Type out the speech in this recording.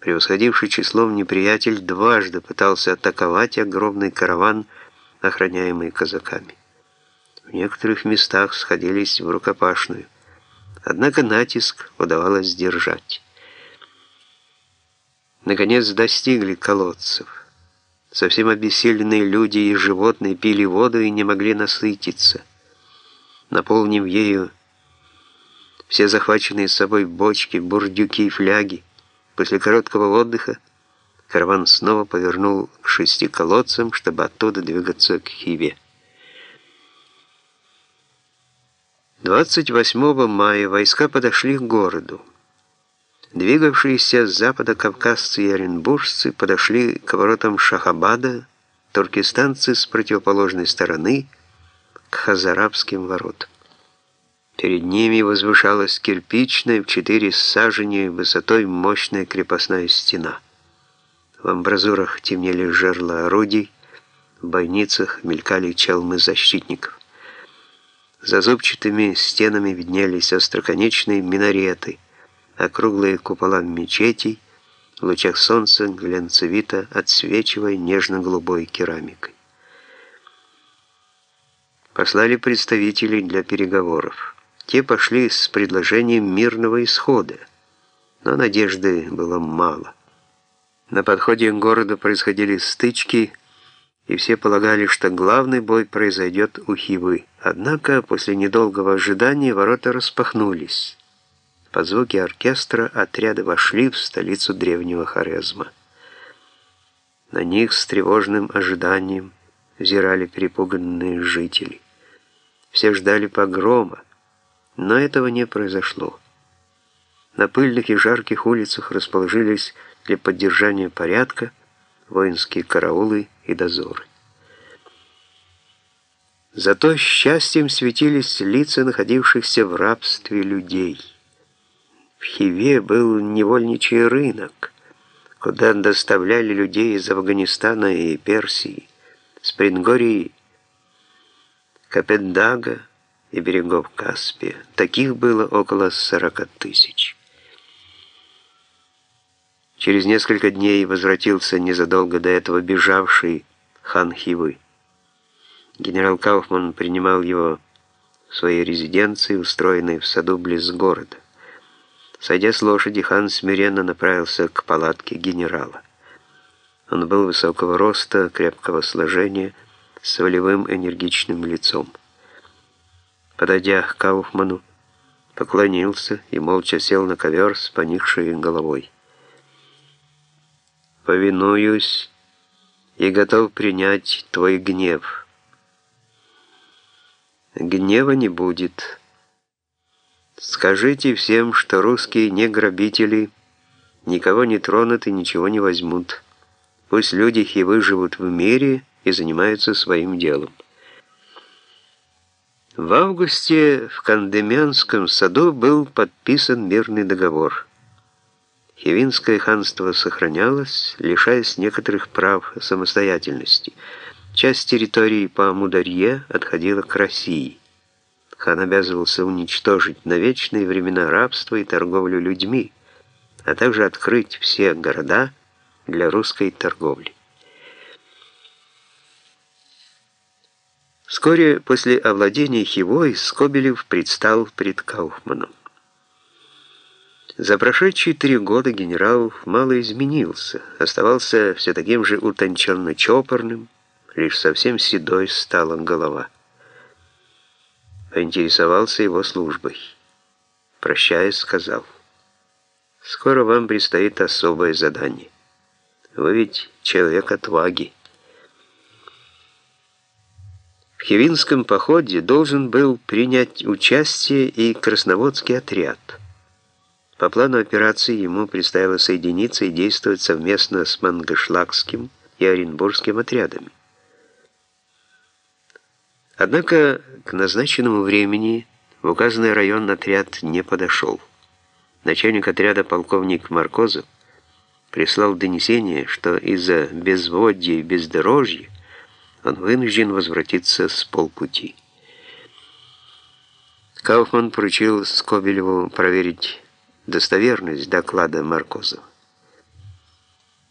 Превосходивший числом неприятель дважды пытался атаковать огромный караван, охраняемый казаками. В некоторых местах сходились в рукопашную, однако натиск удавалось сдержать. Наконец достигли колодцев. Совсем обессиленные люди и животные пили воду и не могли насытиться. Наполнив ею все захваченные с собой бочки, бурдюки и фляги, После короткого отдыха караван снова повернул к шести колодцам, чтобы оттуда двигаться к Хиве. 28 мая войска подошли к городу. Двигавшиеся с запада кавказцы и оренбуржцы подошли к воротам Шахабада, туркестанцы с противоположной стороны к Хазарабским воротам. Перед ними возвышалась кирпичная в четыре сажени высотой мощная крепостная стена. В амбразурах темнели жерла орудий, в бойницах мелькали челмы защитников. За зубчатыми стенами виднелись остроконечные минареты, округлые купола мечетей, в лучах солнца глянцевито отсвечивая нежно-голубой керамикой. Послали представителей для переговоров. Те пошли с предложением мирного исхода, но надежды было мало. На подходе к городу происходили стычки, и все полагали, что главный бой произойдет у Хивы. Однако после недолгого ожидания ворота распахнулись. Под звуки оркестра отряды вошли в столицу древнего Хорезма. На них с тревожным ожиданием взирали перепуганные жители. Все ждали погрома, но этого не произошло. На пыльных и жарких улицах расположились для поддержания порядка воинские караулы и дозоры. Зато счастьем светились лица находившихся в рабстве людей. В Хиве был невольничий рынок, куда доставляли людей из Афганистана и Персии, с предгорий Капендага, и берегов Каспия. Таких было около 40 тысяч. Через несколько дней возвратился незадолго до этого бежавший хан Хивы. Генерал Кауфман принимал его в своей резиденции, устроенной в саду близ города. Сойдя с лошади, хан смиренно направился к палатке генерала. Он был высокого роста, крепкого сложения, с волевым энергичным лицом подойдя к Кауфману, поклонился и молча сел на ковер с поникшей головой. «Повинуюсь и готов принять твой гнев». «Гнева не будет. Скажите всем, что русские не грабители, никого не тронут и ничего не возьмут. Пусть люди хивы живут в мире и занимаются своим делом». В августе в Кандемянском саду был подписан мирный договор. Хивинское ханство сохранялось, лишаясь некоторых прав самостоятельности. Часть территории по Мударье отходила к России. Хан обязывался уничтожить на вечные времена рабство и торговлю людьми, а также открыть все города для русской торговли. Вскоре после овладения Хивой Скобелев предстал перед Кауфманом. За прошедшие три года генерал мало изменился, оставался все таким же утонченно чопорным, лишь совсем седой стала голова. Поинтересовался его службой. Прощаясь, сказал, «Скоро вам предстоит особое задание. Вы ведь человек отваги. В Хивинском походе должен был принять участие и Красноводский отряд. По плану операции ему предстояло соединиться и действовать совместно с Мангышлакским и Оренбургским отрядами. Однако к назначенному времени в указанный район отряд не подошел. Начальник отряда полковник Маркозов прислал донесение, что из-за безводья и бездорожья он вынужден возвратиться с полпути. Кауфман поручил Скобелеву проверить достоверность доклада Маркозова.